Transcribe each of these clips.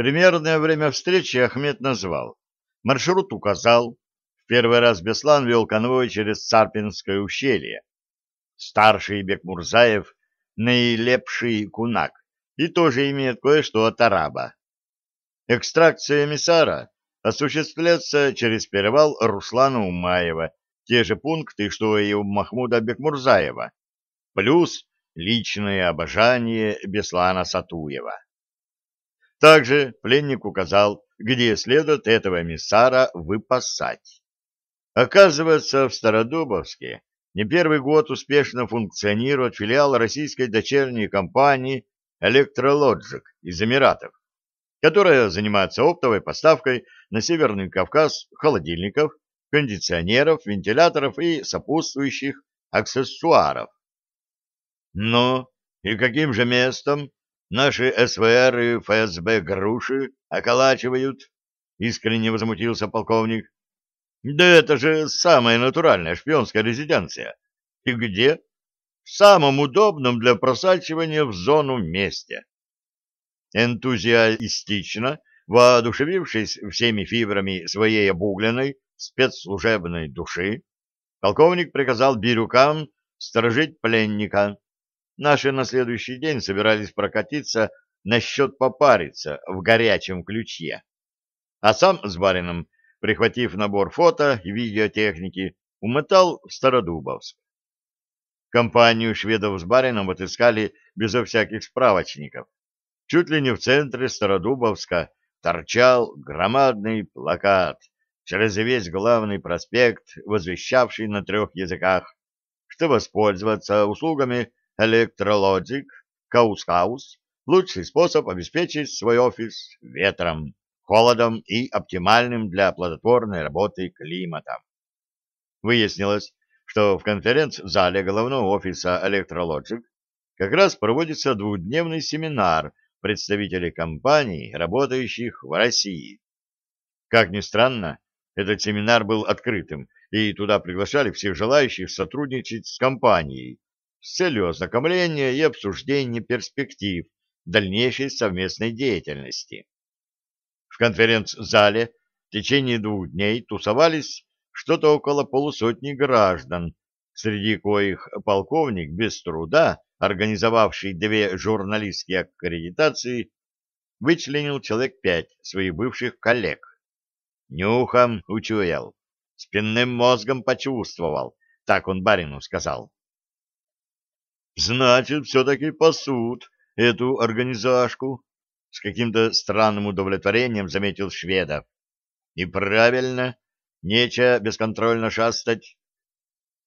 Примерное время встречи Ахмед назвал. Маршрут указал. В первый раз Беслан вел конвой через Царпинское ущелье. Старший Бекмурзаев — наилепший кунак и тоже имеет кое-что от араба. Экстракция эмиссара осуществляется через перевал Руслана Умаева, те же пункты, что и у Махмуда Бекмурзаева, плюс личное обожание Беслана Сатуева. Также пленник указал, где следует этого эмиссара выпасать. Оказывается, в Стародубовске не первый год успешно функционирует филиал российской дочерней компании «Электрологик» из Эмиратов, которая занимается оптовой поставкой на Северный Кавказ холодильников, кондиционеров, вентиляторов и сопутствующих аксессуаров. Ну, и каким же местом наши СВР и ФСБ груши околачивают? Искренне возмутился полковник. Да это же самая натуральная шпионская резиденция. И где? В самом удобном для просачивания в зону месте. Энтузиастично, воодушевившись всеми фибрами своей обугленной спецслужебной души, полковник приказал бирюкам сторожить пленника, Наши на следующий день собирались прокатиться насчет попариться в горячем ключе. А сам с барином, прихватив набор фото и видеотехники, умотал в Стародубовск. Компанию шведов с барином отыскали безо всяких справочников. Чуть ли не в центре Стародубовска торчал громадный плакат через весь главный проспект, возвещавший на трех языках, что воспользоваться услугами Electrologic, Каус-хаус – лучший способ обеспечить свой офис ветром, холодом и оптимальным для плодотворной работы климатом. Выяснилось, что в конференц-зале головного офиса Electrologic как раз проводится двухдневный семинар представителей компаний, работающих в России. Как ни странно, этот семинар был открытым, и туда приглашали всех желающих сотрудничать с компанией, с целью ознакомления и обсуждения перспектив дальнейшей совместной деятельности. В конференц-зале в течение двух дней тусовались что-то около полусотни граждан, среди коих полковник без труда, организовавший две журналистские аккредитации, вычленил человек пять своих бывших коллег. Нюхом учуял, спинным мозгом почувствовал, так он барину сказал. Значит, все-таки пасут эту организашку, — с каким-то странным удовлетворением заметил Шведов. И правильно, нечего бесконтрольно шастать.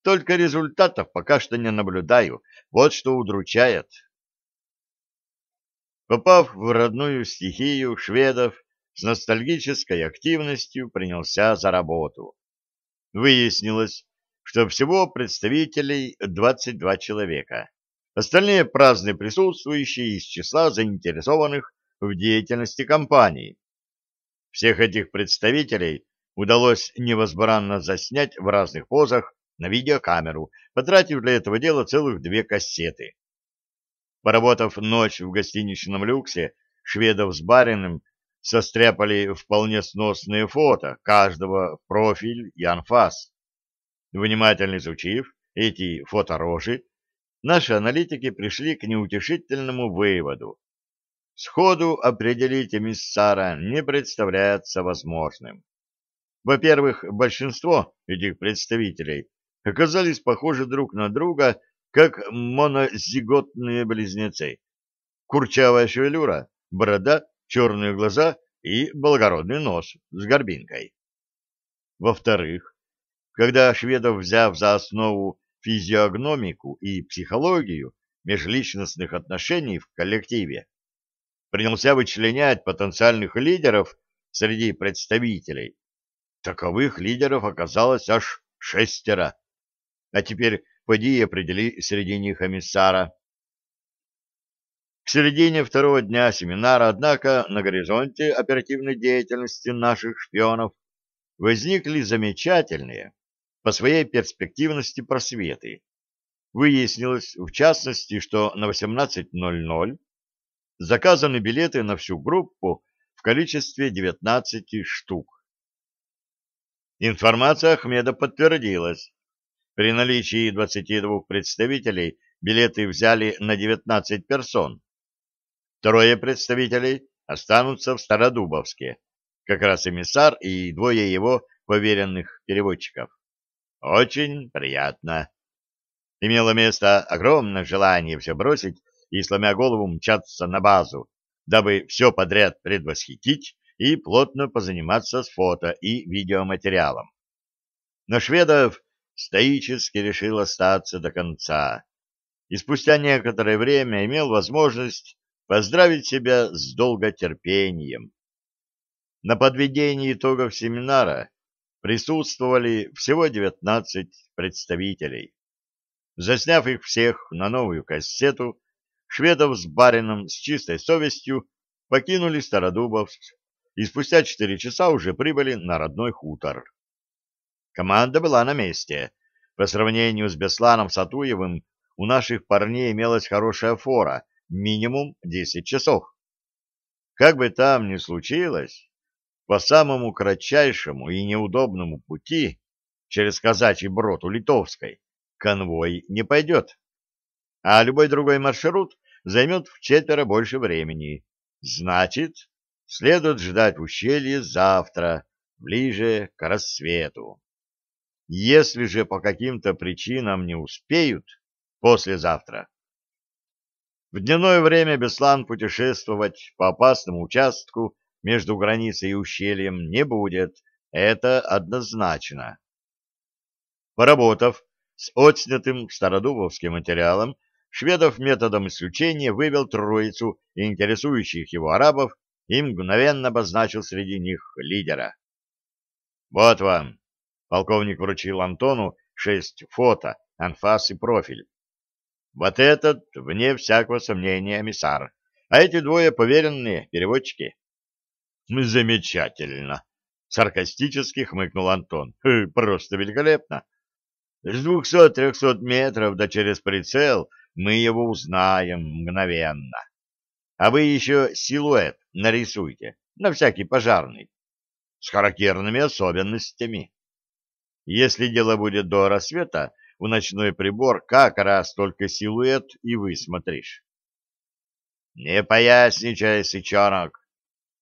Только результатов пока что не наблюдаю, вот что удручает. Попав в родную стихию, Шведов с ностальгической активностью принялся за работу. Выяснилось, что всего представителей 22 человека. Остальные праздные присутствующие из числа заинтересованных в деятельности компании. Всех этих представителей удалось невозбранно заснять в разных позах на видеокамеру, потратив для этого дела целых две кассеты. Поработав ночь в гостиничном люксе, шведов с барином состряпали вполне сносные фото, каждого в профиль и анфас. Внимательно изучив эти фоторожи, наши аналитики пришли к неутешительному выводу. Сходу определить эмиссара не представляется возможным. Во-первых, большинство этих представителей оказались похожи друг на друга, как монозиготные близнецы. Курчавая шевелюра, борода, черные глаза и благородный нос с горбинкой. Во-вторых, когда шведов, взяв за основу физиогномику и психологию межличностных отношений в коллективе, принялся вычленять потенциальных лидеров среди представителей. Таковых лидеров оказалось аж шестеро. А теперь поди и определи среди них эмиссара. К середине второго дня семинара, однако, на горизонте оперативной деятельности наших шпионов возникли замечательные, по своей перспективности просветы. Выяснилось, в частности, что на 18.00 заказаны билеты на всю группу в количестве 19 штук. Информация Ахмеда подтвердилась. При наличии 22 представителей билеты взяли на 19 персон. Трое представителей останутся в Стародубовске, как раз эмиссар и двое его поверенных переводчиков. Очень приятно. Имело место огромное желание все бросить и, сломя голову, мчаться на базу, дабы все подряд предвосхитить и плотно позаниматься с фото и видеоматериалом. Но Шведов стоически решил остаться до конца, и спустя некоторое время имел возможность поздравить себя с долготерпением. На подведении итогов семинара присутствовали всего 19 представителей. Засняв их всех на новую кассету, Шведов с барином с чистой совестью покинули Стародубовск и спустя четыре часа уже прибыли на родной хутор. Команда была на месте. По сравнению с Бесланом Сатуевым у наших парней имелась хорошая фора, минимум 10 часов. Как бы там ни случилось, по самому кратчайшему и неудобному пути через казачий брод у Литовской конвой не пойдет, а любой другой маршрут займет в четверо больше времени. Значит, следует ждать ущелье завтра, ближе к рассвету. Если же по каким-то причинам не успеют, послезавтра. В дневное время Беслан путешествовать по опасному участку между границей и ущельем не будет, это однозначно. Поработав с отснятым стародубовским материалом, Шведов методом исключения вывел троицу интересующих его арабов и мгновенно обозначил среди них лидера. «Вот вам!» — полковник вручил Антону шесть фото, анфас и профиль. «Вот этот, вне всякого сомнения, эмиссар, а эти двое поверенные переводчики». «Замечательно!» — саркастически хмыкнул Антон. «Просто великолепно! С двухсот-трехсот метров да через прицел — мы его узнаем мгновенно. А вы еще силуэт нарисуйте, на всякий пожарный, с характерными особенностями. Если дело будет до рассвета, в ночной прибор как раз только силуэт и высмотришь. — Не поясничай, сычонок! —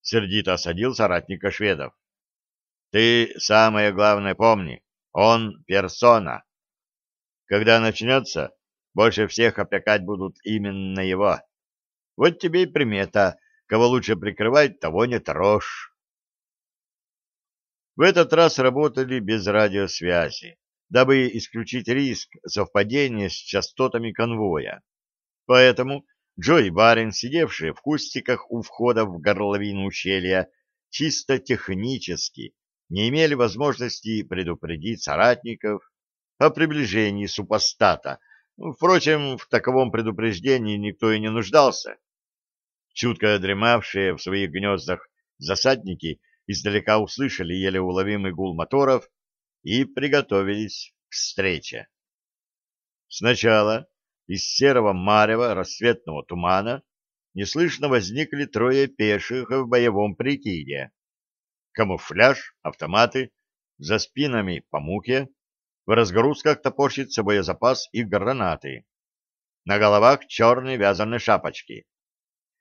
сердито осадил соратника шведов. — Ты самое главное помни, он персона. Когда начнется, больше всех опекать будут именно его. Вот тебе и примета. Кого лучше прикрывать, того не трожь. В этот раз работали без радиосвязи, дабы исключить риск совпадения с частотами конвоя. Поэтому Джо и Барин, сидевшие в кустиках у входа в горловину ущелья, чисто технически не имели возможности предупредить соратников о приближении супостата Впрочем, в таковом предупреждении никто и не нуждался. Чутко дремавшие в своих гнездах засадники издалека услышали еле уловимый гул моторов и приготовились к встрече. Сначала из серого марева рассветного тумана неслышно возникли трое пеших в боевом прикиде. Камуфляж, автоматы, за спинами по муке, в разгрузках топорщится боезапас и гранаты. На головах черные вязаные шапочки.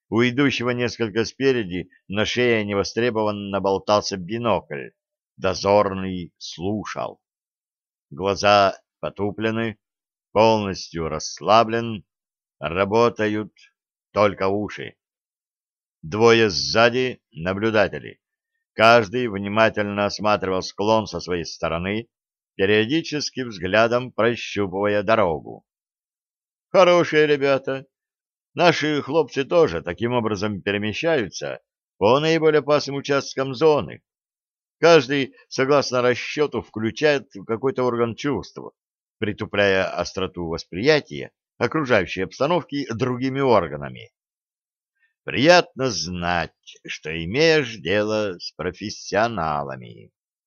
У идущего несколько спереди на шее невостребованно болтался бинокль. Дозорный слушал. Глаза потуплены, полностью расслаблен, работают только уши. Двое сзади — наблюдатели. Каждый внимательно осматривал склон со своей стороны, периодически взглядом прощупывая дорогу. Хорошие ребята. Наши хлопцы тоже таким образом перемещаются по наиболее опасным участкам зоны. Каждый, согласно расчету, включает какой-то орган чувства, притупляя остроту восприятия окружающей обстановки другими органами. Приятно знать, что имеешь дело с профессионалами.